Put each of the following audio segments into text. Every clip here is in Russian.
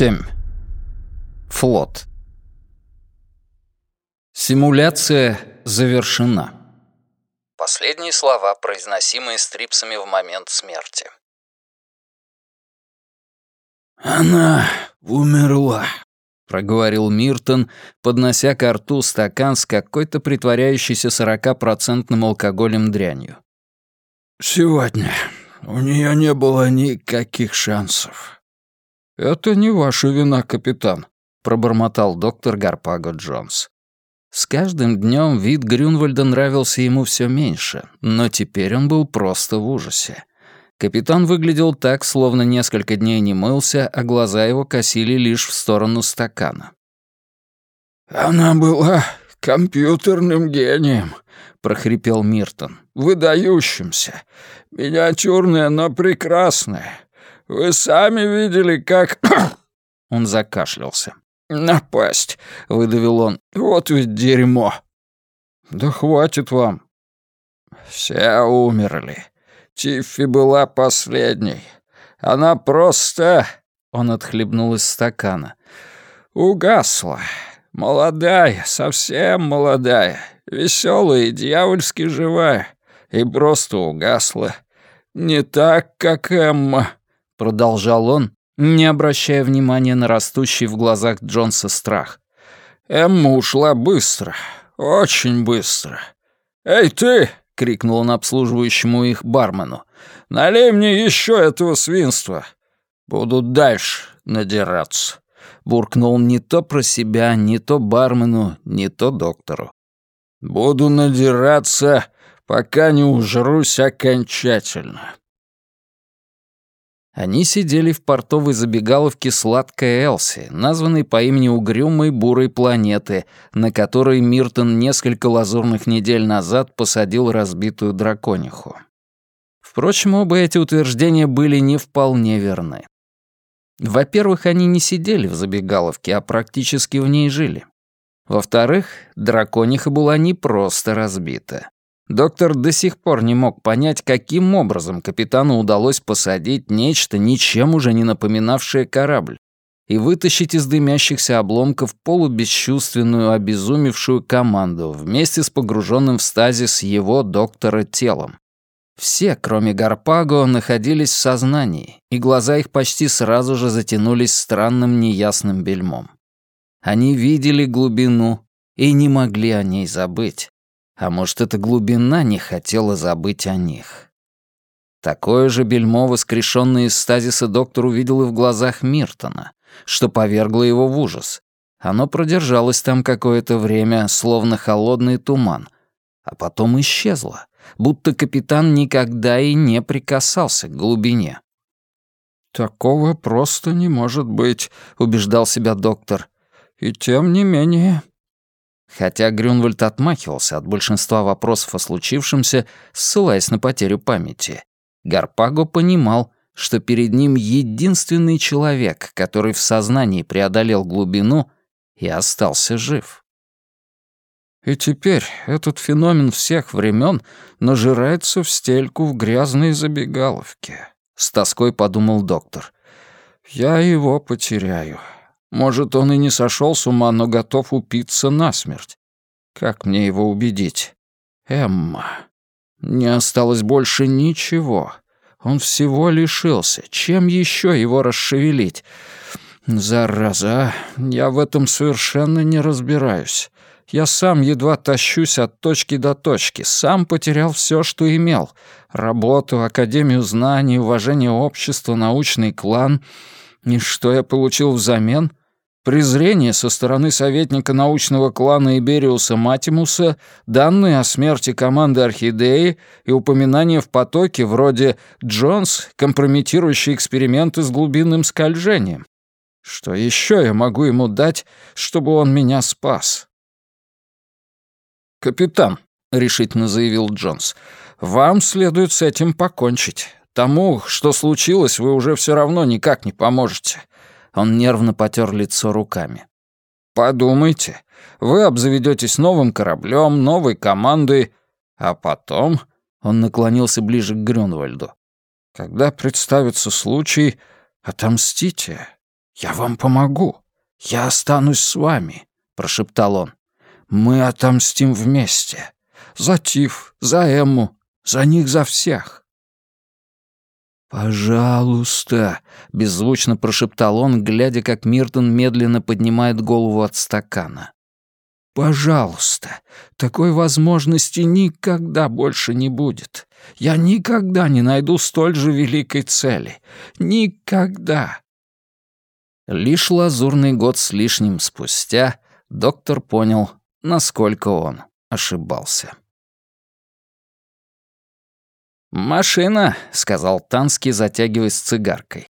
7. Флот. Симуляция завершена. Последние слова, произносимые стрипсами в момент смерти. «Она умерла», — проговорил Миртон, поднося к рту стакан с какой-то притворяющейся сорокапроцентным алкоголем дрянью. «Сегодня у нее не было никаких шансов». «Это не ваша вина, капитан», — пробормотал доктор Гарпаго Джонс. С каждым днем вид Грюнвальда нравился ему все меньше, но теперь он был просто в ужасе. Капитан выглядел так, словно несколько дней не мылся, а глаза его косили лишь в сторону стакана. «Она была компьютерным гением», — прохрипел Миртон. «Выдающимся. Миниатюрная, но прекрасная. Вы сами видели, как...» Он закашлялся. «Напасть», — выдавил он. «Вот ведь дерьмо». «Да хватит вам». «Все умерли. Тиффи была последней. Она просто...» Он отхлебнул из стакана. «Угасла. Молодая, совсем молодая, веселая и дьявольски живая. И просто угасла. Не так, как Эмма», — продолжал он, не обращая внимания на растущий в глазах Джонса страх. «Эмма ушла быстро, очень быстро. Эй, ты!» — крикнул он обслуживающему их бармену. «Налей мне еще этого свинства. Буду дальше надираться». Буркнул не то про себя, не то бармену, не то доктору. «Буду надираться, пока не ужрусь окончательно». Они сидели в портовой забегаловке «Сладкая Элси», названной по имени угрюмой бурой планеты, на которой Миртон несколько лазурных недель назад посадил разбитую дракониху. Впрочем, оба эти утверждения были не вполне верны. Во-первых, они не сидели в забегаловке, а практически в ней жили. Во-вторых, дракониха была не просто разбита. Доктор до сих пор не мог понять, каким образом капитану удалось посадить нечто, ничем уже не напоминавшее корабль, и вытащить из дымящихся обломков полубесчувственную, обезумевшую команду вместе с погруженным в стазис его доктора телом. Все, кроме Гарпаго, находились в сознании, и глаза их почти сразу же затянулись странным неясным бельмом. Они видели глубину и не могли о ней забыть. А может, эта глубина не хотела забыть о них. Такое же бельмо, воскрешенное из стазиса, доктор увидел и в глазах Миртона, что повергло его в ужас. Оно продержалось там какое-то время, словно холодный туман, а потом исчезло, будто капитан никогда и не прикасался к глубине. «Такого просто не может быть», — убеждал себя доктор. «И тем не менее Хотя Грюнвальд отмахивался от большинства вопросов о случившемся, ссылаясь на потерю памяти, Гарпаго понимал, что перед ним единственный человек, который в сознании преодолел глубину и остался жив. И теперь этот феномен всех времен нажирается в стельку в грязной забегаловке. С тоской подумал доктор. Я его потеряю. Может, он и не сошел с ума, но готов упиться насмерть. Как мне его убедить? Эмма. Не осталось больше ничего. Он всего лишился. Чем еще его расшевелить? Зараза, я в этом совершенно не разбираюсь. Я сам едва тащусь от точки до точки, сам потерял все, что имел. Работу, академию знаний, уважение общества, научный клан. И что я получил взамен? Презрение со стороны советника научного клана Ибериуса Матимуса, данные о смерти команды Орхидеи и упоминания в потоке вроде «Джонс, компрометирующий эксперименты с глубинным скольжением». Что еще я могу ему дать, чтобы он меня спас? «Капитан», — решительно заявил Джонс, — «вам следует с этим покончить. Тому, что случилось, вы уже все равно никак не поможете. Он нервно потер лицо руками. «Подумайте, вы обзаведетесь новым кораблем, новой командой, а потом...» Он наклонился ближе к Грюнвальду. «Когда представится случай, отомстите. «Я вам помогу. Я останусь с вами», — прошептал он. «Мы отомстим вместе. За Тиф, за Эмму, за них за всех». «Пожалуйста», — беззвучно прошептал он, глядя, как Миртон медленно поднимает голову от стакана. «Пожалуйста, такой возможности никогда больше не будет. Я никогда не найду столь же великой цели. Никогда!» Лишь лазурный год с лишним спустя доктор понял, насколько он ошибался. «Машина», — сказал Танский, затягиваясь цигаркой.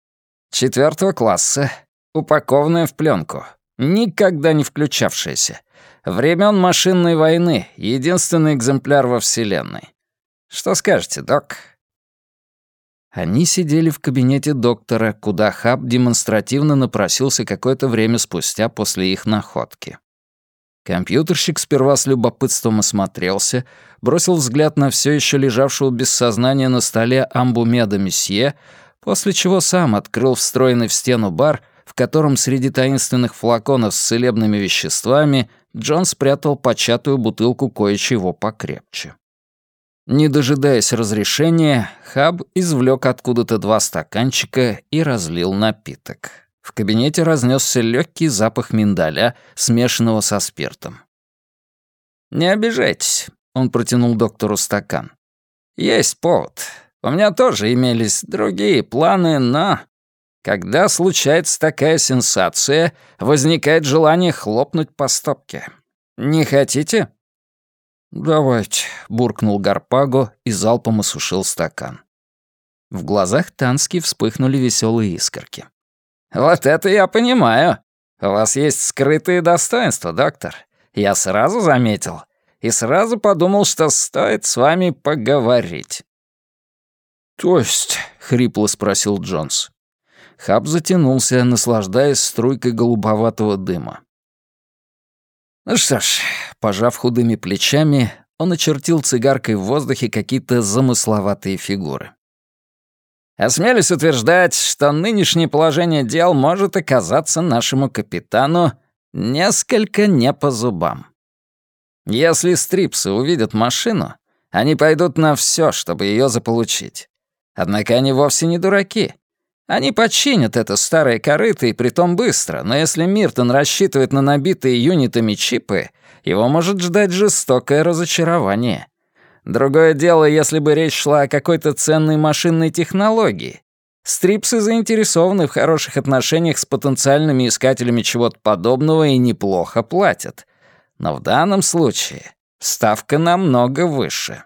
«Четвертого класса, упакованная в пленку, никогда не включавшаяся. Времен машинной войны, единственный экземпляр во Вселенной. Что скажете, док?» Они сидели в кабинете доктора, куда Хаб демонстративно напросился какое-то время спустя после их находки. Компьютерщик сперва с любопытством осмотрелся, бросил взгляд на все еще лежавшего без сознания на столе амбумеда месье, после чего сам открыл встроенный в стену бар, в котором среди таинственных флаконов с целебными веществами Джон спрятал початую бутылку кое-чего покрепче. Не дожидаясь разрешения, Хаб извлек откуда-то два стаканчика и разлил напиток. В кабинете разнесся легкий запах миндаля, смешанного со спиртом. «Не обижайтесь», — он протянул доктору стакан. «Есть повод. У меня тоже имелись другие планы, но...» Когда случается такая сенсация, возникает желание хлопнуть по стопке. Не хотите? «Давайте», — буркнул Гарпаго и залпом осушил стакан. В глазах Тански вспыхнули веселые искорки. «Вот это я понимаю. У вас есть скрытые достоинства, доктор. Я сразу заметил. И сразу подумал, что стоит с вами поговорить». «То есть?» — хрипло спросил Джонс. Хаб затянулся, наслаждаясь струйкой голубоватого дыма. «Ну что ж», — пожав худыми плечами, он очертил цигаркой в воздухе какие-то замысловатые фигуры. Осмелюсь утверждать, что нынешнее положение дел может оказаться нашему капитану несколько не по зубам. Если стрипсы увидят машину, они пойдут на все, чтобы ее заполучить. Однако они вовсе не дураки. Они починят это старое корыто и притом быстро, но если Миртон рассчитывает на набитые юнитами чипы, его может ждать жестокое разочарование. Другое дело, если бы речь шла о какой-то ценной машинной технологии. Стрипсы заинтересованы в хороших отношениях с потенциальными искателями чего-то подобного и неплохо платят. Но в данном случае ставка намного выше.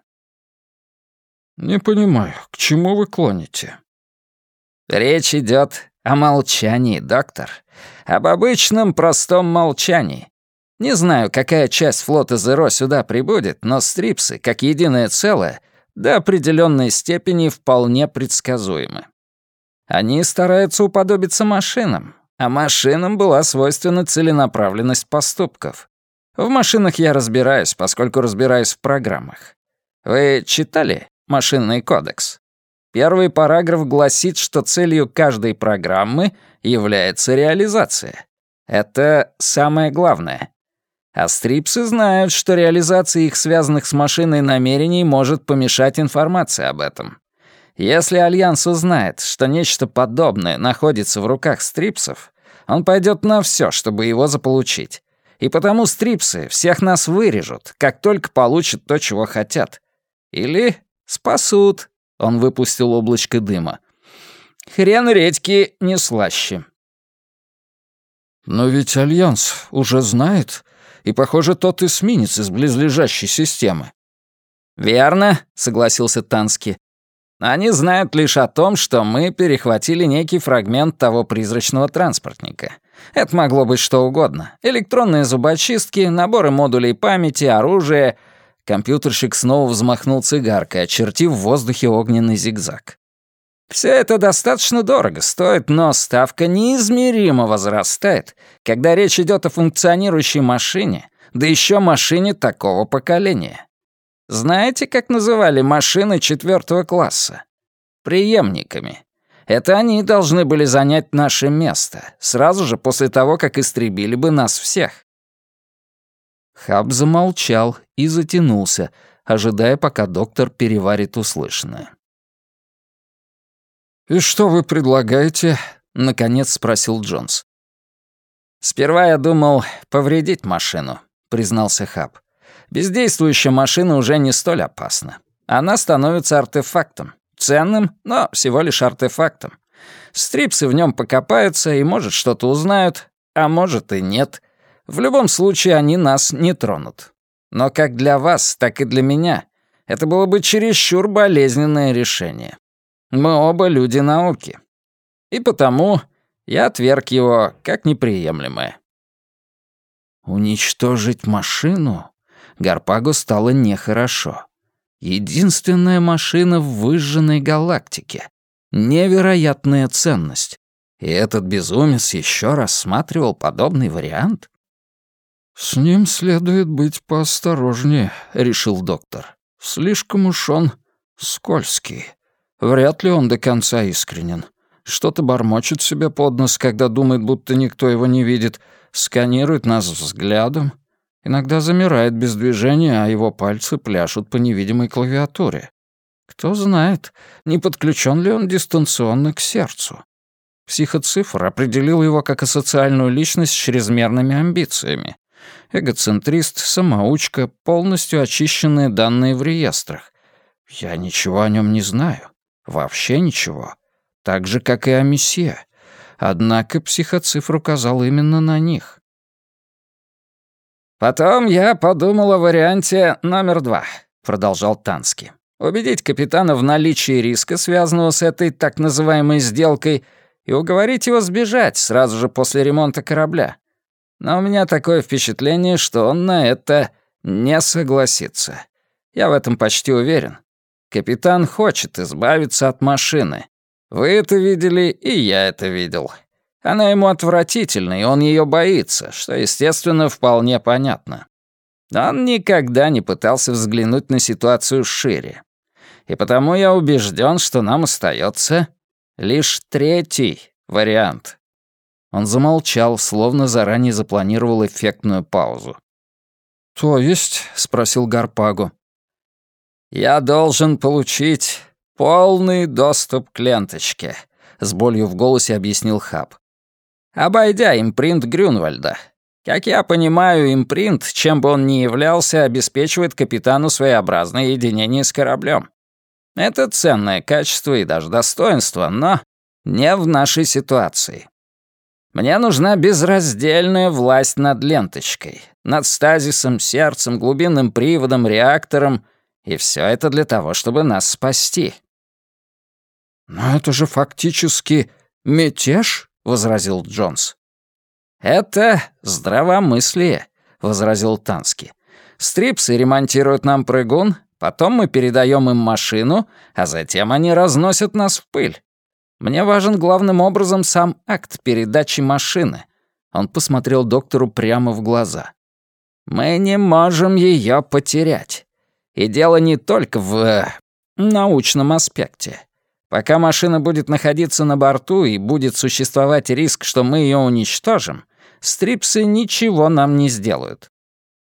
«Не понимаю, к чему вы клоните?» «Речь идет о молчании, доктор. Об обычном простом молчании. Не знаю, какая часть флота Зеро сюда прибудет, но стрипсы, как единое целое, до определенной степени вполне предсказуемы. Они стараются уподобиться машинам, а машинам была свойственна целенаправленность поступков. В машинах я разбираюсь, поскольку разбираюсь в программах. Вы читали «Машинный кодекс»? Первый параграф гласит, что целью каждой программы является реализация. Это самое главное. А стрипсы знают, что реализация их связанных с машиной намерений может помешать информации об этом. Если Альянс узнает, что нечто подобное находится в руках стрипсов, он пойдет на все, чтобы его заполучить. И потому стрипсы всех нас вырежут, как только получат то, чего хотят. Или спасут. Он выпустил облачко дыма. Хрен редьки не слаще. Но ведь Альянс уже знает, и, похоже, тот эсминец из близлежащей системы». «Верно», — согласился Тански. «Они знают лишь о том, что мы перехватили некий фрагмент того призрачного транспортника. Это могло быть что угодно. Электронные зубочистки, наборы модулей памяти, оружие...» Компьютерщик снова взмахнул цигаркой, очертив в воздухе огненный зигзаг. Все это достаточно дорого стоит, но ставка неизмеримо возрастает, когда речь идет о функционирующей машине, да еще машине такого поколения. Знаете, как называли машины четвертого класса? Приемниками. Это они должны были занять наше место, сразу же после того, как истребили бы нас всех. Хаб замолчал и затянулся, ожидая, пока доктор переварит услышанное. «И что вы предлагаете?» — наконец спросил Джонс. «Сперва я думал повредить машину», — признался Хаб. «Бездействующая машина уже не столь опасна. Она становится артефактом. Ценным, но всего лишь артефактом. Стрипсы в нем покопаются и, может, что-то узнают, а может и нет. В любом случае, они нас не тронут. Но как для вас, так и для меня это было бы чересчур болезненное решение. Мы оба люди науки. И потому я отверг его как неприемлемое. Уничтожить машину? Гарпагу стало нехорошо. Единственная машина в выжженной галактике. Невероятная ценность. И этот безумец еще рассматривал подобный вариант? «С ним следует быть поосторожнее», — решил доктор. «Слишком уж он скользкий. Вряд ли он до конца искренен. Что-то бормочет себе под нос, когда думает, будто никто его не видит, сканирует нас взглядом, Иногда замирает без движения, а его пальцы пляшут по невидимой клавиатуре. Кто знает, не подключен ли он дистанционно к сердцу. Психоцифр определил его как асоциальную личность с чрезмерными амбициями. Эгоцентрист, самоучка, полностью очищенные данные в реестрах. Я ничего о нем не знаю. Вообще ничего. Так же, как и о месье. Однако психоцифр указал именно на них. «Потом я подумал о варианте номер два», — продолжал Танский. «Убедить капитана в наличии риска, связанного с этой так называемой сделкой, и уговорить его сбежать сразу же после ремонта корабля. Но у меня такое впечатление, что он на это не согласится. Я в этом почти уверен. Капитан хочет избавиться от машины. Вы это видели, и я это видел. Она ему отвратительна, и он ее боится, что, естественно, вполне понятно. Он никогда не пытался взглянуть на ситуацию шире. И потому я убежден, что нам остается лишь третий вариант. Он замолчал, словно заранее запланировал эффектную паузу. «То есть?» — спросил Гарпагу. «Я должен получить полный доступ к ленточке», — с болью в голосе объяснил Хаб обойдя импринт Грюнвальда. Как я понимаю, импринт, чем бы он ни являлся, обеспечивает капитану своеобразное единение с кораблем. Это ценное качество и даже достоинство, но не в нашей ситуации. Мне нужна безраздельная власть над ленточкой, над стазисом, сердцем, глубинным приводом, реактором, и все это для того, чтобы нас спасти. Но это же фактически мятеж, — возразил Джонс. «Это здравомыслие», — возразил Тански. «Стрипсы ремонтируют нам прыгун, потом мы передаем им машину, а затем они разносят нас в пыль. Мне важен главным образом сам акт передачи машины». Он посмотрел доктору прямо в глаза. «Мы не можем ее потерять. И дело не только в э, научном аспекте. Пока машина будет находиться на борту и будет существовать риск, что мы ее уничтожим, стрипсы ничего нам не сделают.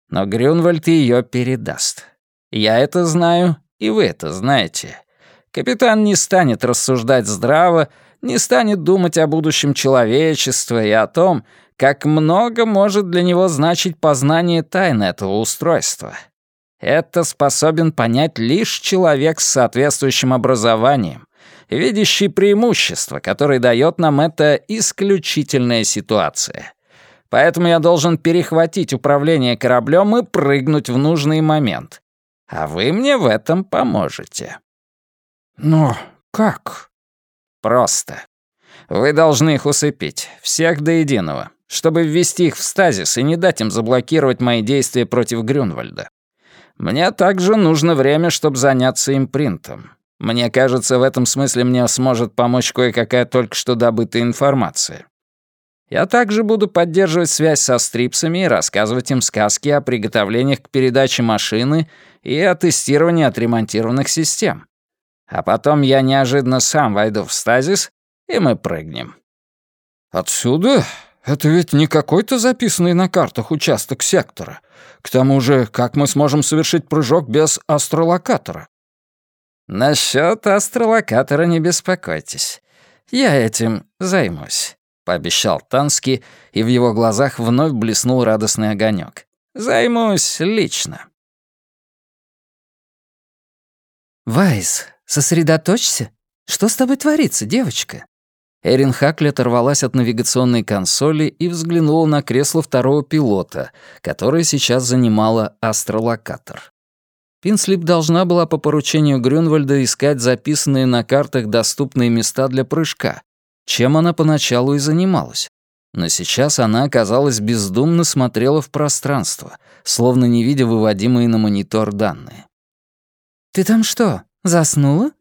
Но Грюнвальд ее передаст. Я это знаю, и вы это знаете. Капитан не станет рассуждать здраво, не станет думать о будущем человечества и о том, как много может для него значить познание тайны этого устройства. Это способен понять лишь человек с соответствующим образованием, видящий преимущество, которое дает нам эта исключительная ситуация. Поэтому я должен перехватить управление кораблем и прыгнуть в нужный момент. А вы мне в этом поможете. Но как? Просто. Вы должны их усыпить, всех до единого, чтобы ввести их в стазис и не дать им заблокировать мои действия против Грюнвальда. Мне также нужно время, чтобы заняться импринтом. Мне кажется, в этом смысле мне сможет помочь кое-какая только что добытая информация. Я также буду поддерживать связь со стрипсами и рассказывать им сказки о приготовлениях к передаче машины и о тестировании отремонтированных систем. А потом я неожиданно сам войду в стазис и мы прыгнем». «Отсюда? Это ведь не какой-то записанный на картах участок сектора. К тому же, как мы сможем совершить прыжок без астролокатора?» «Насчёт астролокатора не беспокойтесь. Я этим займусь», — пообещал Танский, и в его глазах вновь блеснул радостный огонек. «Займусь лично». «Вайс, сосредоточься. Что с тобой творится, девочка?» Эрин Хакли оторвалась от навигационной консоли и взглянула на кресло второго пилота, которое сейчас занимала астролокатор. Пинслип должна была по поручению Грюнвальда искать записанные на картах доступные места для прыжка, чем она поначалу и занималась. Но сейчас она, оказалось, бездумно смотрела в пространство, словно не видя выводимые на монитор данные. «Ты там что, заснула?»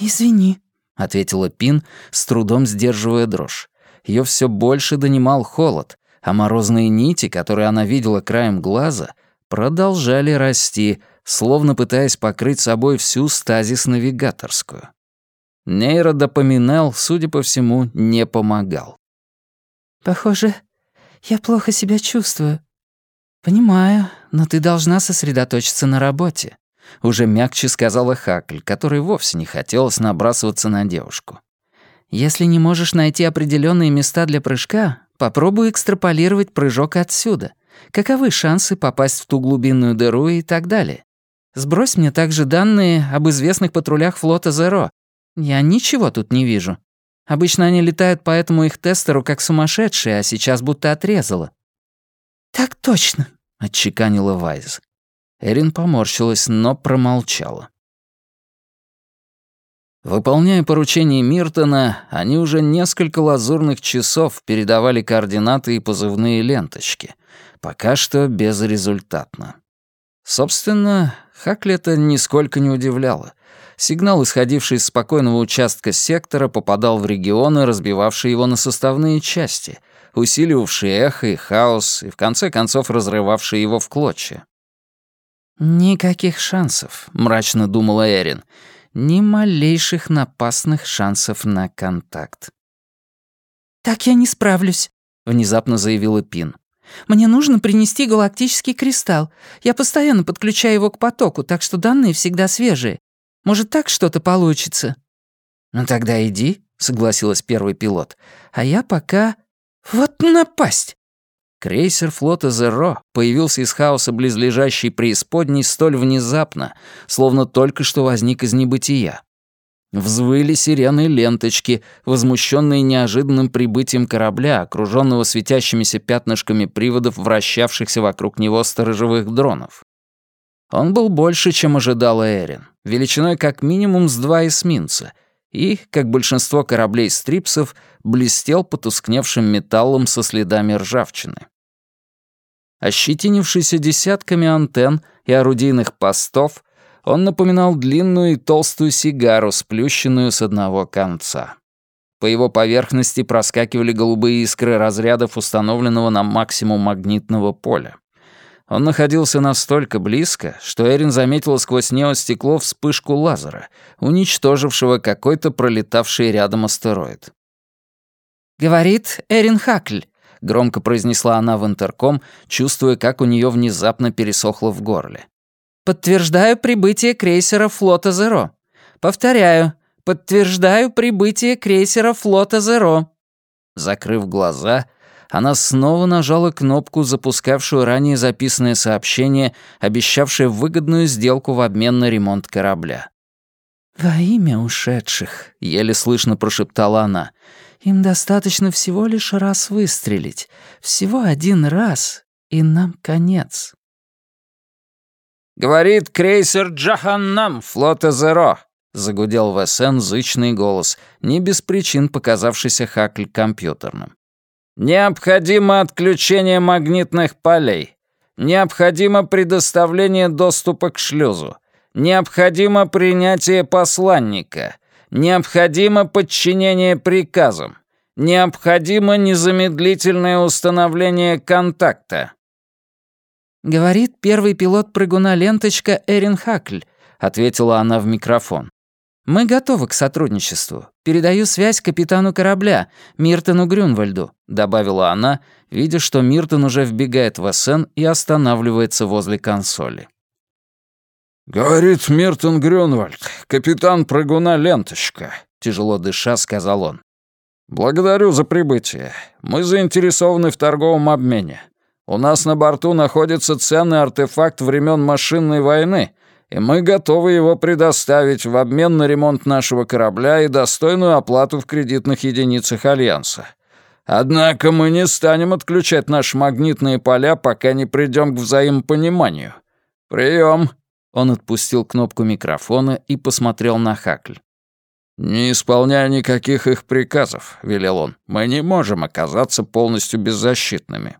«Извини», — ответила Пин, с трудом сдерживая дрожь. Ее все больше донимал холод, а морозные нити, которые она видела краем глаза, продолжали расти, словно пытаясь покрыть собой всю стазис-навигаторскую. Нейродопоминал, судя по всему, не помогал. «Похоже, я плохо себя чувствую». «Понимаю, но ты должна сосредоточиться на работе», — уже мягче сказала Хакль, которой вовсе не хотелось набрасываться на девушку. «Если не можешь найти определенные места для прыжка, попробуй экстраполировать прыжок отсюда. Каковы шансы попасть в ту глубинную дыру и так далее? Сбрось мне также данные об известных патрулях флота Зеро. Я ничего тут не вижу. Обычно они летают по этому их тестеру как сумасшедшие, а сейчас будто отрезало». «Так точно», — отчеканила Вайз. Эрин поморщилась, но промолчала. Выполняя поручение Миртона, они уже несколько лазурных часов передавали координаты и позывные ленточки. Пока что безрезультатно. Собственно, Хакли это нисколько не удивляло. Сигнал, исходивший из спокойного участка сектора, попадал в регионы, разбивавшие его на составные части, усиливавшие эхо и хаос, и в конце концов разрывавшие его в клочья. «Никаких шансов», — мрачно думала Эрин ни малейших напасных шансов на контакт. «Так я не справлюсь», — внезапно заявила Пин. «Мне нужно принести галактический кристалл. Я постоянно подключаю его к потоку, так что данные всегда свежие. Может, так что-то получится?» «Ну тогда иди», — согласилась первый пилот. «А я пока...» «Вот напасть!» Крейсер флота «Зеро» появился из хаоса близлежащей преисподней столь внезапно, словно только что возник из небытия. Взвыли сирены ленточки, возмущенные неожиданным прибытием корабля, окруженного светящимися пятнышками приводов, вращавшихся вокруг него сторожевых дронов. Он был больше, чем ожидала Эрин, величиной как минимум с два эсминца, и, как большинство кораблей стрипсов, блестел потускневшим металлом со следами ржавчины. Ощетинившийся десятками антенн и орудийных постов, он напоминал длинную и толстую сигару, сплющенную с одного конца. По его поверхности проскакивали голубые искры разрядов установленного на максимум магнитного поля. Он находился настолько близко, что Эрин заметила сквозь неостекло вспышку лазера, уничтожившего какой-то пролетавший рядом астероид. «Говорит Эрин Хакль», громко произнесла она в интерком, чувствуя, как у нее внезапно пересохло в горле. «Подтверждаю прибытие крейсера флота Зеро. Повторяю, подтверждаю прибытие крейсера флота Зеро». Закрыв глаза, она снова нажала кнопку, запускавшую ранее записанное сообщение, обещавшее выгодную сделку в обмен на ремонт корабля. «Во имя ушедших», — еле слышно прошептала она, им достаточно всего лишь раз выстрелить. Всего один раз, и нам конец. «Говорит крейсер Джаханнам флота Зеро», — загудел в СН зычный голос, не без причин показавшийся Хакль компьютерным. «Необходимо отключение магнитных полей. Необходимо предоставление доступа к шлюзу. Необходимо принятие посланника. Необходимо подчинение приказам. Необходимо незамедлительное установление контакта. «Говорит первый пилот прыгуна ленточка Эрин Хакль», — ответила она в микрофон. Мы готовы к сотрудничеству. Передаю связь капитану корабля, Миртону Грюнвальду», — добавила она, видя, что Миртон уже вбегает в СН и останавливается возле консоли. «Говорит Миртон Грюнвальд, капитан прыгуна Ленточка», — тяжело дыша сказал он. «Благодарю за прибытие. Мы заинтересованы в торговом обмене. У нас на борту находится ценный артефакт времен машинной войны, и мы готовы его предоставить в обмен на ремонт нашего корабля и достойную оплату в кредитных единицах Альянса. Однако мы не станем отключать наши магнитные поля, пока не придем к взаимопониманию. Прием. Он отпустил кнопку микрофона и посмотрел на Хакль. «Не исполняя никаких их приказов», — велел он, — «мы не можем оказаться полностью беззащитными».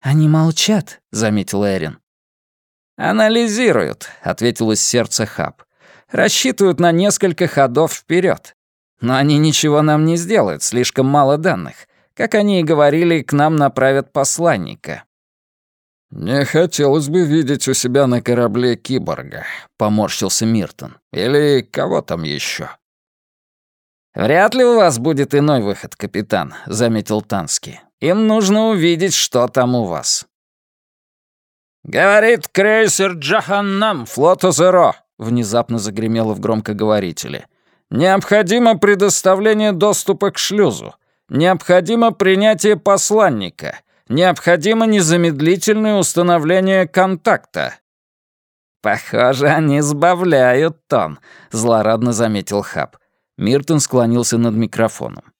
«Они молчат», — заметил Эрин. «Анализируют», — ответил из сердца Хаб. «Рассчитывают на несколько ходов вперед. Но они ничего нам не сделают, слишком мало данных. Как они и говорили, к нам направят посланника». «Не хотелось бы видеть у себя на корабле киборга», — поморщился Миртон. «Или кого там еще? «Вряд ли у вас будет иной выход, капитан», — заметил Танский. «Им нужно увидеть, что там у вас». «Говорит крейсер Джаханнам флота Зеро», — внезапно загремело в громкоговорителе. «Необходимо предоставление доступа к шлюзу. Необходимо принятие посланника. Необходимо незамедлительное установление контакта». «Похоже, они сбавляют тон», — злорадно заметил Хаб. Миртон склонился над микрофоном.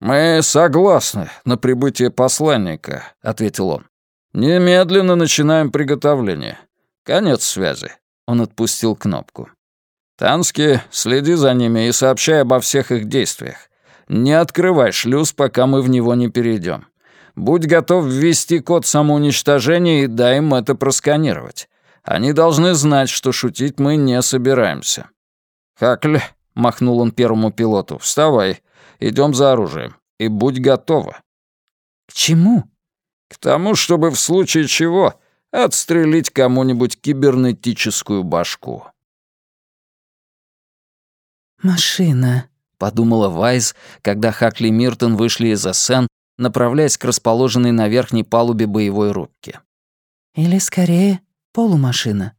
«Мы согласны на прибытие посланника», — ответил он. «Немедленно начинаем приготовление. Конец связи». Он отпустил кнопку. «Тански, следи за ними и сообщай обо всех их действиях. Не открывай шлюз, пока мы в него не перейдем. Будь готов ввести код самоуничтожения и дай им это просканировать. Они должны знать, что шутить мы не собираемся. Хакль, махнул он первому пилоту, вставай, идем за оружием. И будь готова. К чему? К тому, чтобы в случае чего отстрелить кому-нибудь кибернетическую башку. «Машина», — подумала Вайс, когда Хакли и Миртон вышли из СН, направляясь к расположенной на верхней палубе боевой рубке. «Или, скорее, полумашина.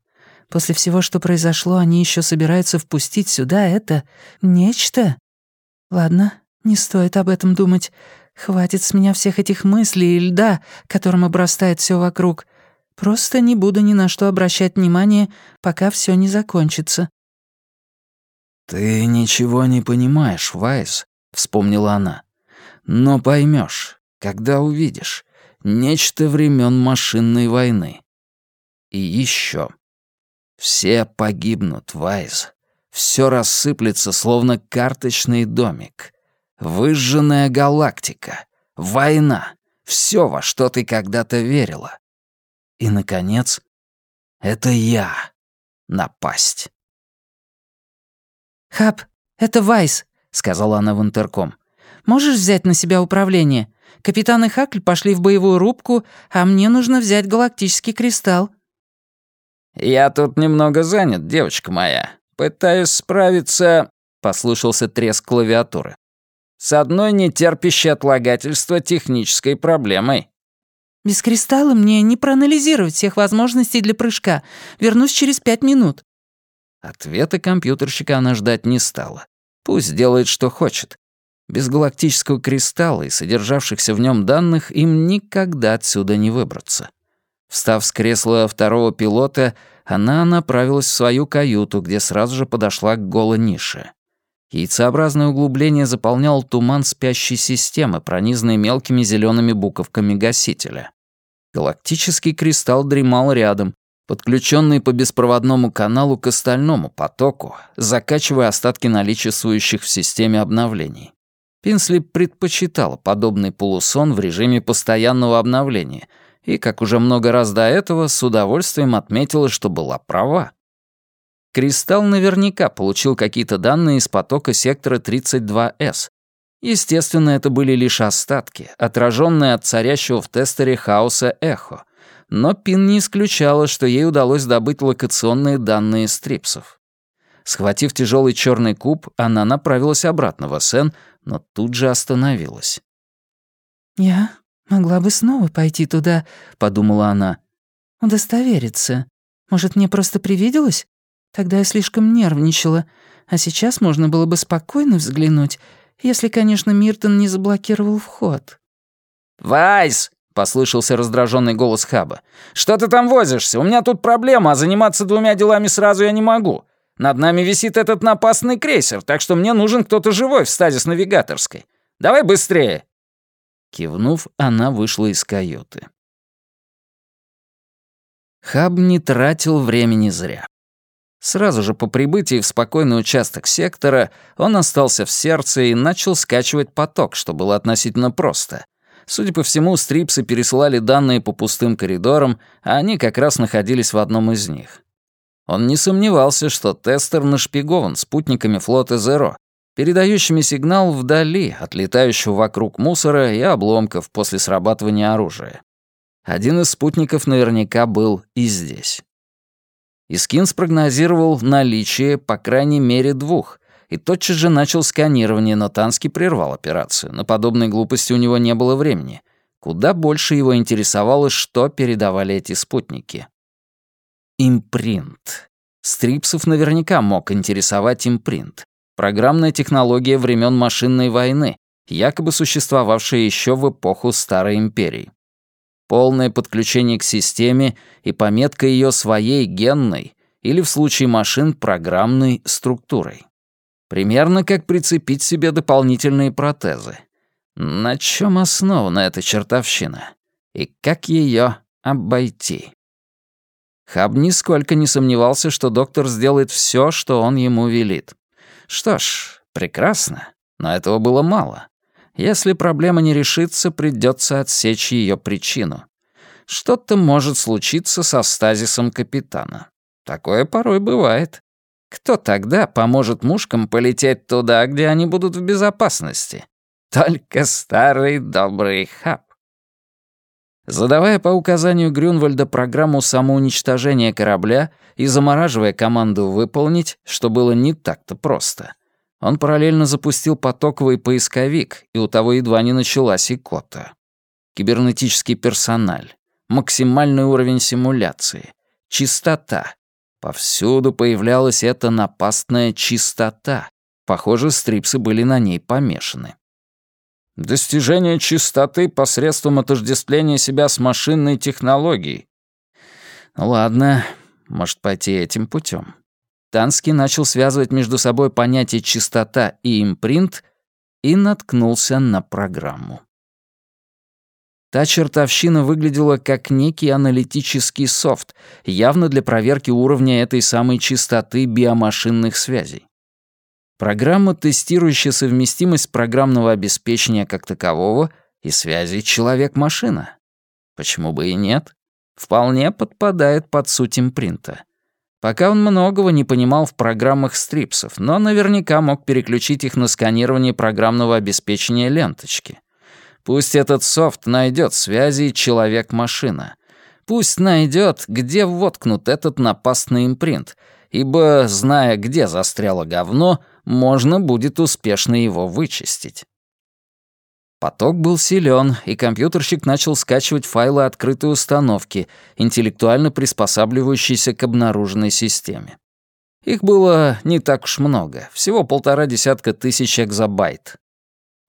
После всего, что произошло, они еще собираются впустить сюда это... нечто? Ладно, не стоит об этом думать. Хватит с меня всех этих мыслей и льда, которым обрастает все вокруг. Просто не буду ни на что обращать внимание, пока все не закончится». «Ты ничего не понимаешь, Вайс», — вспомнила она. «Но поймешь, когда увидишь. Нечто времен машинной войны. И еще. Все погибнут, Вайз. Все рассыплется, словно карточный домик. Выжженная галактика. Война. Все, во что ты когда-то верила. И, наконец, это я. Напасть. «Хаб, это Вайс», — сказала она в интерком. «Можешь взять на себя управление? Капитан и Хакль пошли в боевую рубку, а мне нужно взять галактический кристалл». «Я тут немного занят, девочка моя. Пытаюсь справиться...» — послышался треск клавиатуры. «С одной нетерпящей отлагательства технической проблемой». «Без кристалла мне не проанализировать всех возможностей для прыжка. Вернусь через пять минут». Ответа компьютерщика она ждать не стала. Пусть делает, что хочет. Без галактического кристалла и содержавшихся в нем данных им никогда отсюда не выбраться. Встав с кресла второго пилота, она направилась в свою каюту, где сразу же подошла к голой нише. Яйцеобразное углубление заполнял туман спящей системы, пронизанный мелкими зелеными буковками гасителя. Галактический кристалл дремал рядом, подключенный по беспроводному каналу к остальному потоку, закачивая остатки наличествующих в системе обновлений. Пинсли предпочитала подобный полусон в режиме постоянного обновления — и, как уже много раз до этого, с удовольствием отметила, что была права. Кристалл наверняка получил какие-то данные из потока сектора 32С. Естественно, это были лишь остатки, отраженные от царящего в тестере хаоса эхо. Но Пин не исключала, что ей удалось добыть локационные данные стрипсов. Схватив тяжелый черный куб, она направилась обратно в СН, но тут же остановилась. «Я могла бы снова пойти туда», — подумала она. «Удостовериться. Может, мне просто привиделось? Тогда я слишком нервничала, а сейчас можно было бы спокойно взглянуть, если, конечно, Миртон не заблокировал вход». «Вайс!» — послышался раздраженный голос Хаба. «Что ты там возишься? У меня тут проблема, а заниматься двумя делами сразу я не могу. Над нами висит этот напасный крейсер, так что мне нужен кто-то живой в стадис навигаторской. Давай быстрее!» Кивнув, она вышла из каюты. Хаб не тратил времени зря. Сразу же по прибытии в спокойный участок сектора он остался в сердце и начал скачивать поток, что было относительно просто. Судя по всему, стрипсы пересылали данные по пустым коридорам, а они как раз находились в одном из них. Он не сомневался, что тестер нашпигован спутниками флота «Зеро», передающими сигнал вдали от летающего вокруг мусора и обломков после срабатывания оружия. Один из спутников наверняка был и здесь. Искин спрогнозировал наличие, по крайней мере, двух, и тотчас же начал сканирование, но Танский прервал операцию. На подобной глупости у него не было времени. Куда больше его интересовало, что передавали эти спутники. Импринт. Стрипсов наверняка мог интересовать импринт. Программная технология времен машинной войны, якобы существовавшая еще в эпоху Старой Империи. Полное подключение к системе и пометка ее своей генной или в случае машин программной структурой. Примерно как прицепить себе дополнительные протезы. На чем основана эта чертовщина? И как ее обойти? Хаб нисколько не сомневался, что доктор сделает все, что он ему велит. Что ж, прекрасно, но этого было мало. Если проблема не решится, придется отсечь ее причину. Что-то может случиться со стазисом капитана. Такое порой бывает. Кто тогда поможет мушкам полететь туда, где они будут в безопасности? Только старый добрый хаб. Задавая по указанию Грюнвальда программу самоуничтожения корабля и замораживая команду «выполнить», что было не так-то просто, он параллельно запустил потоковый поисковик, и у того едва не началась икота. Кибернетический персональ, максимальный уровень симуляции, чистота. Повсюду появлялась эта напастная чистота. Похоже, стрипсы были на ней помешаны. Достижение чистоты посредством отождествления себя с машинной технологией. Ладно, может пойти этим путем. Танский начал связывать между собой понятия чистота и импринт и наткнулся на программу. Та чертовщина выглядела как некий аналитический софт, явно для проверки уровня этой самой чистоты биомашинных связей. Программа, тестирующая совместимость программного обеспечения как такового и связи человек-машина. Почему бы и нет? Вполне подпадает под суть импринта. Пока он многого не понимал в программах стрипсов, но наверняка мог переключить их на сканирование программного обеспечения ленточки. Пусть этот софт найдет связи человек-машина. Пусть найдет, где воткнут этот напастный импринт, ибо, зная, где застряло говно, можно будет успешно его вычистить. Поток был силен, и компьютерщик начал скачивать файлы открытой установки, интеллектуально приспосабливающиеся к обнаруженной системе. Их было не так уж много, всего полтора десятка тысяч экзобайт.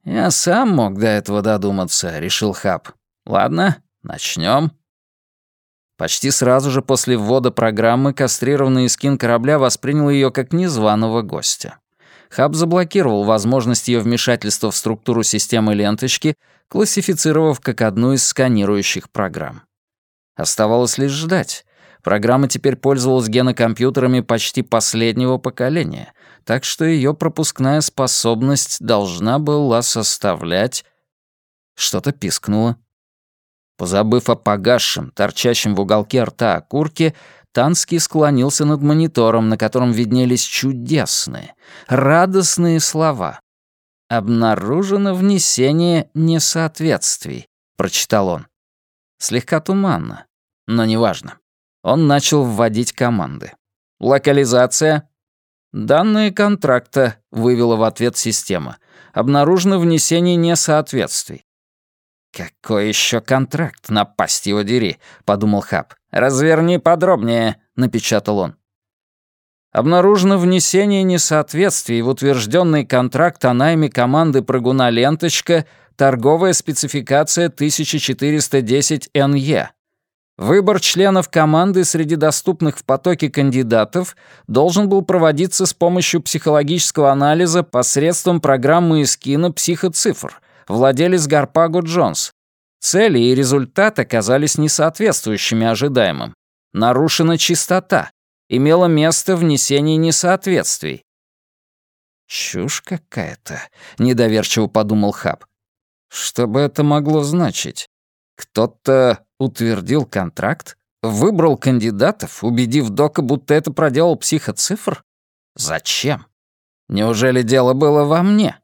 «Я сам мог до этого додуматься», — решил Хаб. «Ладно, начнем. Почти сразу же после ввода программы кастрированный скин корабля воспринял ее как незваного гостя. Хаб заблокировал возможность ее вмешательства в структуру системы ленточки, классифицировав как одну из сканирующих программ. Оставалось лишь ждать. Программа теперь пользовалась генокомпьютерами почти последнего поколения, так что ее пропускная способность должна была составлять... Что-то пискнуло. Позабыв о погасшем, торчащем в уголке рта окурке, Танский склонился над монитором, на котором виднелись чудесные, радостные слова. «Обнаружено внесение несоответствий», — прочитал он. Слегка туманно, но неважно. Он начал вводить команды. «Локализация?» «Данные контракта», — вывела в ответ система. «Обнаружено внесение несоответствий». «Какой еще контракт, напасть его дери?» — подумал Хаб. «Разверни подробнее», — напечатал он. Обнаружено внесение несоответствий в утвержденный контракт о найме команды «Прыгуна Ленточка» торговая спецификация 1410 НЕ. Выбор членов команды среди доступных в потоке кандидатов должен был проводиться с помощью психологического анализа посредством программы Искина «Психоцифр», владелец Гарпаго Джонс. Цели и результат оказались несоответствующими ожидаемым. Нарушена чистота. Имело место внесение несоответствий. «Чушь какая-то», — недоверчиво подумал Хаб. «Что бы это могло значить? Кто-то утвердил контракт? Выбрал кандидатов, убедив Дока, будто это проделал психоцифр? Зачем? Неужели дело было во мне?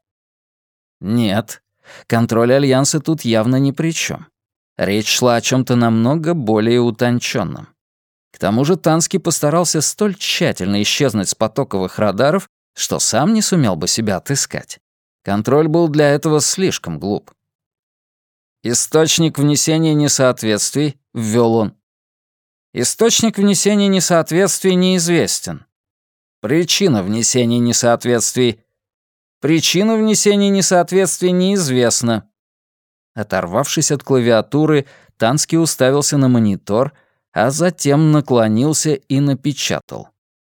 Нет, контроль Альянса тут явно ни при чем. Речь шла о чем то намного более утонченном. К тому же Танский постарался столь тщательно исчезнуть с потоковых радаров, что сам не сумел бы себя отыскать. Контроль был для этого слишком глуп. Источник внесения несоответствий ввел он. Источник внесения несоответствий неизвестен. Причина внесения несоответствий. Причина внесения несоответствий неизвестна. Оторвавшись от клавиатуры, Танский уставился на монитор, а затем наклонился и напечатал.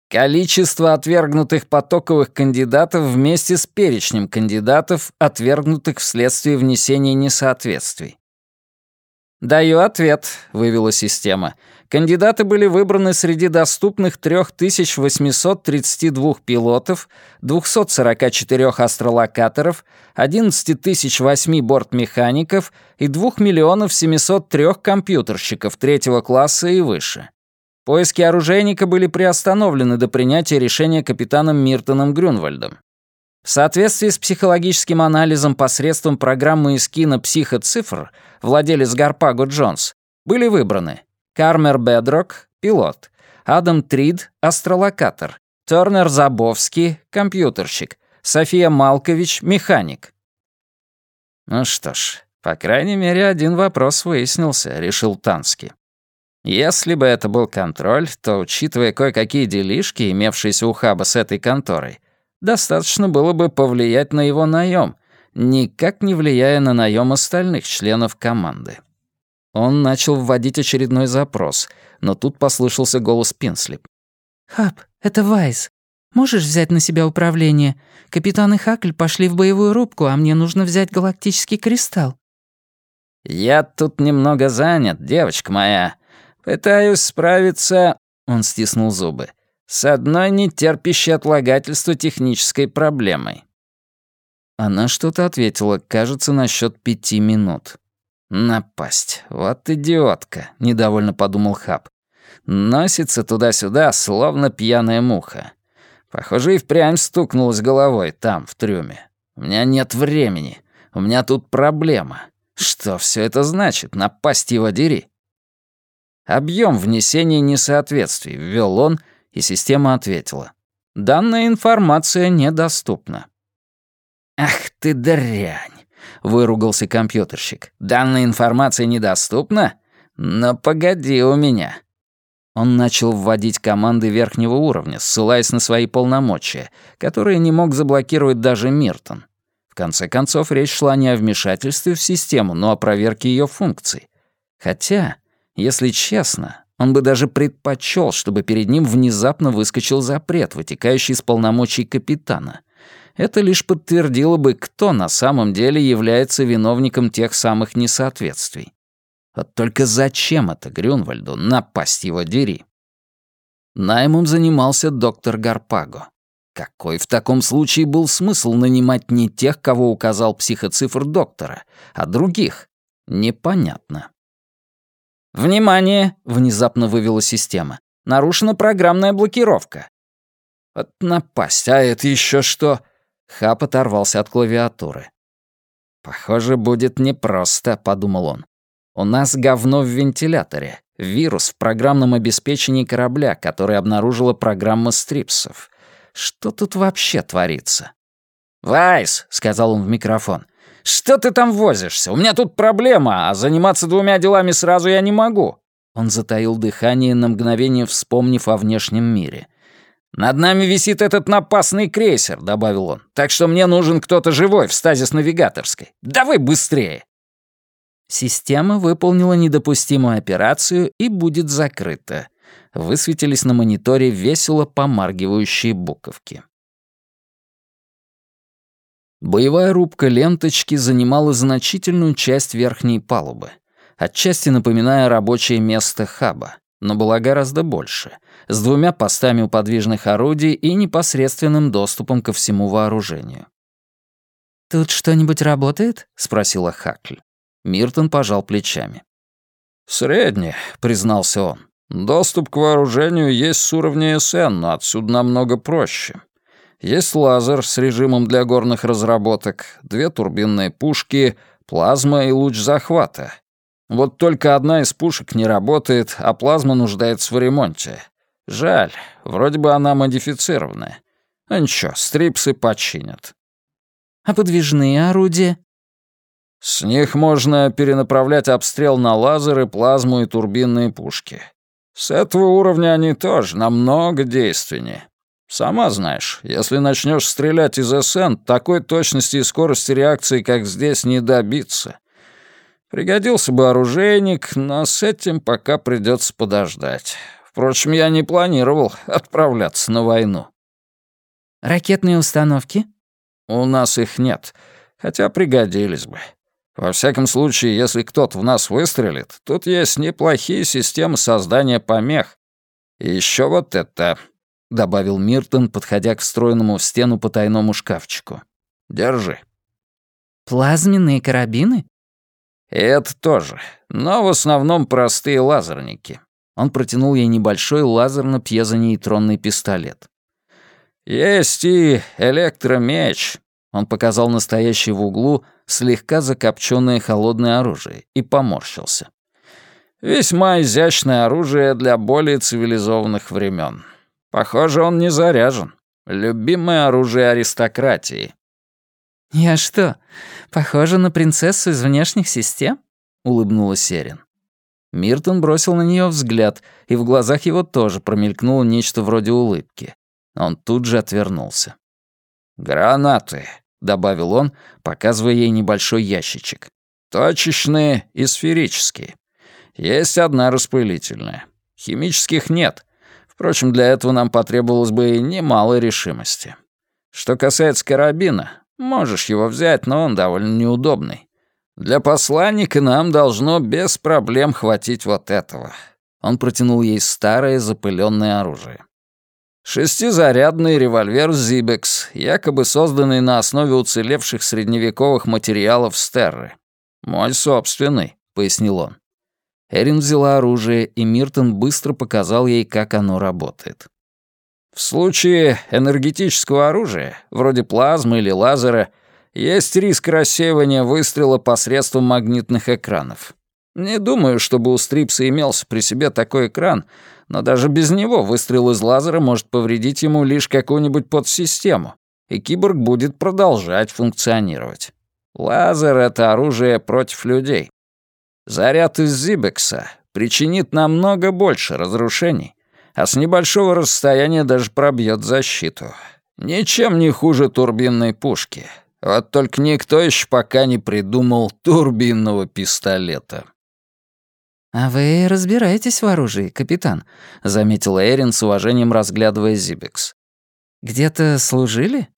Количество отвергнутых потоковых кандидатов вместе с перечнем кандидатов, отвергнутых вследствие внесения несоответствий. «Даю ответ», — вывела система. Кандидаты были выбраны среди доступных 3832 пилотов, 244 астролокаторов, 11008 бортмехаников и 2 миллионов 703 компьютерщиков третьего класса и выше. Поиски оружейника были приостановлены до принятия решения капитаном Миртоном Грюнвальдом. В соответствии с психологическим анализом посредством программы Искина «Психоцифр» владелец Гарпаго Джонс, были выбраны Кармер Бедрок, пилот, Адам Трид, астролокатор, Тернер Забовский, компьютерщик, София Малкович, механик. Ну что ж, по крайней мере, один вопрос выяснился, решил Танский. Если бы это был контроль, то, учитывая кое-какие делишки, имевшиеся у Хаба с этой конторой, достаточно было бы повлиять на его наем, никак не влияя на наем остальных членов команды. Он начал вводить очередной запрос, но тут послышался голос Пинслип. «Хаб, это Вайс. Можешь взять на себя управление? Капитан и Хакль пошли в боевую рубку, а мне нужно взять галактический кристалл». «Я тут немного занят, девочка моя», Пытаюсь справиться...» — он стиснул зубы. «С одной нетерпящей отлагательства технической проблемой». Она что-то ответила, кажется, на счет пяти минут. «Напасть. Вот идиотка», — недовольно подумал Хаб. «Носится туда-сюда, словно пьяная муха. Похоже, и впрямь стукнулась головой там, в трюме. У меня нет времени. У меня тут проблема. Что все это значит? Напасть его дери?» Объем внесения несоответствий ввел он, и система ответила. Данная информация недоступна. «Ах ты дрянь!» — выругался компьютерщик. «Данная информация недоступна? Но погоди у меня». Он начал вводить команды верхнего уровня, ссылаясь на свои полномочия, которые не мог заблокировать даже Миртон. В конце концов, речь шла не о вмешательстве в систему, но о проверке ее функций. Хотя если честно, он бы даже предпочел, чтобы перед ним внезапно выскочил запрет, вытекающий из полномочий капитана. Это лишь подтвердило бы, кто на самом деле является виновником тех самых несоответствий. Вот только зачем это Грюнвальду напасть его дери? Наймом занимался доктор Гарпаго. Какой в таком случае был смысл нанимать не тех, кого указал психоцифр доктора, а других? Непонятно. «Внимание!» — внезапно вывела система. «Нарушена программная блокировка». «Вот напасть, а это еще что?» Хап оторвался от клавиатуры. «Похоже, будет непросто», — подумал он. «У нас говно в вентиляторе, вирус в программном обеспечении корабля, который обнаружила программа стрипсов. Что тут вообще творится? «Вайс», — сказал он в микрофон, — «что ты там возишься? У меня тут проблема, а заниматься двумя делами сразу я не могу». Он затаил дыхание на мгновение, вспомнив о внешнем мире. «Над нами висит этот напасный крейсер», — добавил он. «Так что мне нужен кто-то живой в стазис-навигаторской. Давай быстрее!» Система выполнила недопустимую операцию и будет закрыта. Высветились на мониторе весело помаргивающие буковки. Боевая рубка ленточки занимала значительную часть верхней палубы, отчасти напоминая рабочее место хаба, но была гораздо больше, с двумя постами у подвижных орудий и непосредственным доступом ко всему вооружению. «Тут что-нибудь работает?» — спросила Хакль. Миртон пожал плечами. «Средний», — признался он. «Доступ к вооружению есть с уровня СН, но отсюда намного проще. Есть лазер с режимом для горных разработок, две турбинные пушки, плазма и луч захвата. Вот только одна из пушек не работает, а плазма нуждается в ремонте. Жаль, вроде бы она модифицированная. А ничего, стрипсы починят. А подвижные орудия? С них можно перенаправлять обстрел на лазеры, плазму и турбинные пушки. С этого уровня они тоже намного действеннее. Сама знаешь, если начнешь стрелять из СН, такой точности и скорости реакции, как здесь, не добиться. Пригодился бы оружейник, но с этим пока придется подождать. Впрочем, я не планировал отправляться на войну. Ракетные установки? У нас их нет, хотя пригодились бы. Во всяком случае, если кто-то в нас выстрелит, тут есть неплохие системы создания помех. И еще вот это добавил Миртон, подходя к встроенному в стену потайному шкафчику. «Держи». «Плазменные карабины?» «Это тоже, но в основном простые лазерники». Он протянул ей небольшой лазерно-пьезонейтронный пистолет. «Есть и электромеч», — он показал настоящий в углу слегка закопченное холодное оружие и поморщился. «Весьма изящное оружие для более цивилизованных времен. Похоже, он не заряжен. Любимое оружие аристократии. «Я что, похожа на принцессу из внешних систем?» — улыбнулась Серин. Миртон бросил на нее взгляд, и в глазах его тоже промелькнуло нечто вроде улыбки. Он тут же отвернулся. «Гранаты», — добавил он, показывая ей небольшой ящичек. «Точечные и сферические. Есть одна распылительная. Химических нет, Впрочем, для этого нам потребовалось бы немало решимости. Что касается карабина, можешь его взять, но он довольно неудобный. Для посланника нам должно без проблем хватить вот этого. Он протянул ей старое запыленное оружие. Шестизарядный револьвер «Зибекс», якобы созданный на основе уцелевших средневековых материалов Стерры. «Мой собственный», — пояснил он. Эрин взяла оружие, и Миртон быстро показал ей, как оно работает. В случае энергетического оружия, вроде плазмы или лазера, есть риск рассеивания выстрела посредством магнитных экранов. Не думаю, чтобы у Стрипса имелся при себе такой экран, но даже без него выстрел из лазера может повредить ему лишь какую-нибудь подсистему, и киборг будет продолжать функционировать. Лазер — это оружие против людей. Заряд из Зибекса причинит намного больше разрушений, а с небольшого расстояния даже пробьет защиту. Ничем не хуже турбинной пушки. Вот только никто еще пока не придумал турбинного пистолета. «А вы разбираетесь в оружии, капитан», — заметила Эрин с уважением, разглядывая Зибекс. «Где-то служили?»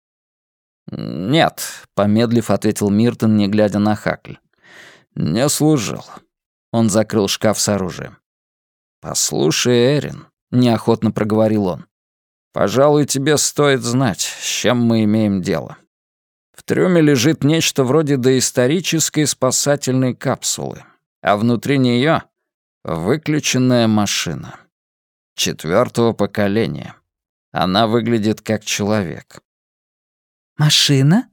«Нет», — помедлив ответил Миртон, не глядя на Хакль. «Не служил». Он закрыл шкаф с оружием. «Послушай, Эрин», — неохотно проговорил он. «Пожалуй, тебе стоит знать, с чем мы имеем дело. В трюме лежит нечто вроде доисторической спасательной капсулы, а внутри нее выключенная машина. Четвертого поколения. Она выглядит как человек». «Машина?»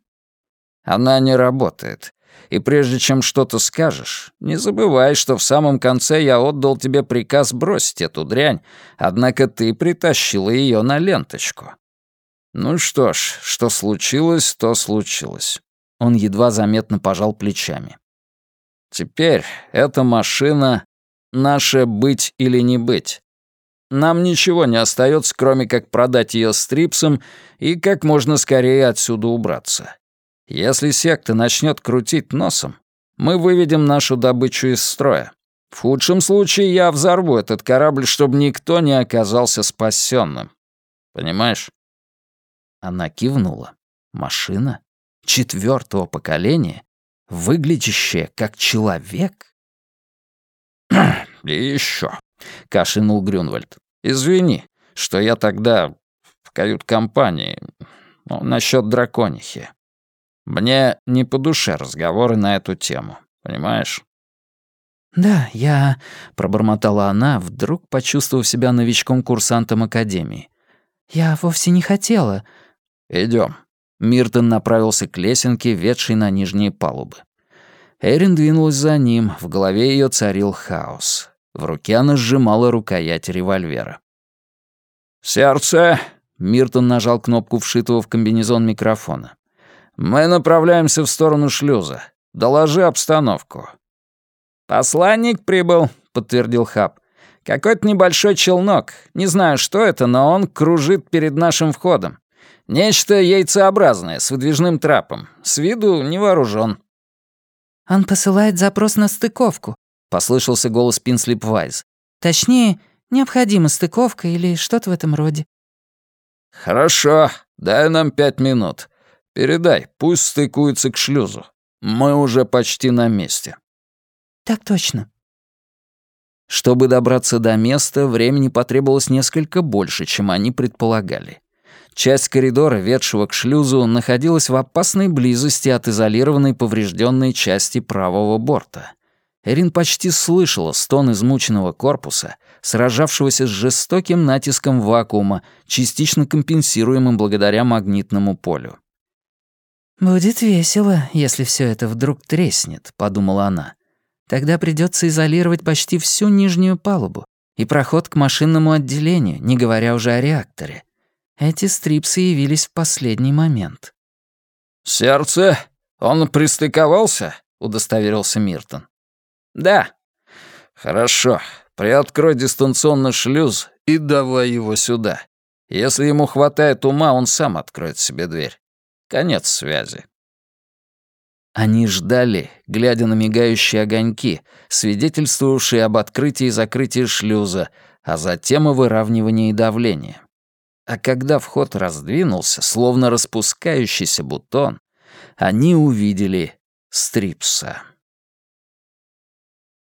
«Она не работает. И прежде чем что-то скажешь, не забывай, что в самом конце я отдал тебе приказ бросить эту дрянь, однако ты притащила ее на ленточку. Ну что ж, что случилось, то случилось. Он едва заметно пожал плечами. Теперь эта машина — наше быть или не быть. Нам ничего не остается, кроме как продать ее стрипсам и как можно скорее отсюда убраться. Если секта начнет крутить носом, мы выведем нашу добычу из строя. В худшем случае я взорву этот корабль, чтобы никто не оказался спасенным. Понимаешь? Она кивнула. Машина? Четвертого поколения? Выглядящая как человек? «И еще», — кашлянул Грюнвальд. «Извини, что я тогда в кают-компании ну, насчет драконихи. Мне не по душе разговоры на эту тему, понимаешь?» «Да, я...» — пробормотала она, вдруг почувствовав себя новичком-курсантом Академии. «Я вовсе не хотела...» Идем. Миртон направился к лесенке, ведшей на нижние палубы. Эрин двинулась за ним, в голове ее царил хаос. В руке она сжимала рукоять револьвера. «Сердце!» — Миртон нажал кнопку вшитого в комбинезон микрофона. «Мы направляемся в сторону шлюза. Доложи обстановку». «Посланник прибыл», — подтвердил Хаб. «Какой-то небольшой челнок. Не знаю, что это, но он кружит перед нашим входом. Нечто яйцеобразное, с выдвижным трапом. С виду не вооружен. «Он посылает запрос на стыковку», — послышался голос Пинслип Вайз. «Точнее, необходима стыковка или что-то в этом роде». «Хорошо, дай нам пять минут. Передай, пусть стыкуется к шлюзу. Мы уже почти на месте». «Так точно». Чтобы добраться до места, времени потребовалось несколько больше, чем они предполагали. Часть коридора, ведшего к шлюзу, находилась в опасной близости от изолированной поврежденной части правого борта. Эрин почти слышала стон измученного корпуса, сражавшегося с жестоким натиском вакуума, частично компенсируемым благодаря магнитному полю. «Будет весело, если все это вдруг треснет», — подумала она. «Тогда придется изолировать почти всю нижнюю палубу и проход к машинному отделению, не говоря уже о реакторе. Эти стрипсы явились в последний момент. «Сердце? Он пристыковался?» — удостоверился Миртон. «Да». «Хорошо. Приоткрой дистанционно шлюз и давай его сюда. Если ему хватает ума, он сам откроет себе дверь. Конец связи». Они ждали, глядя на мигающие огоньки, свидетельствовавшие об открытии и закрытии шлюза, а затем о выравнивании давления. А когда вход раздвинулся, словно распускающийся бутон, они увидели Стрипса.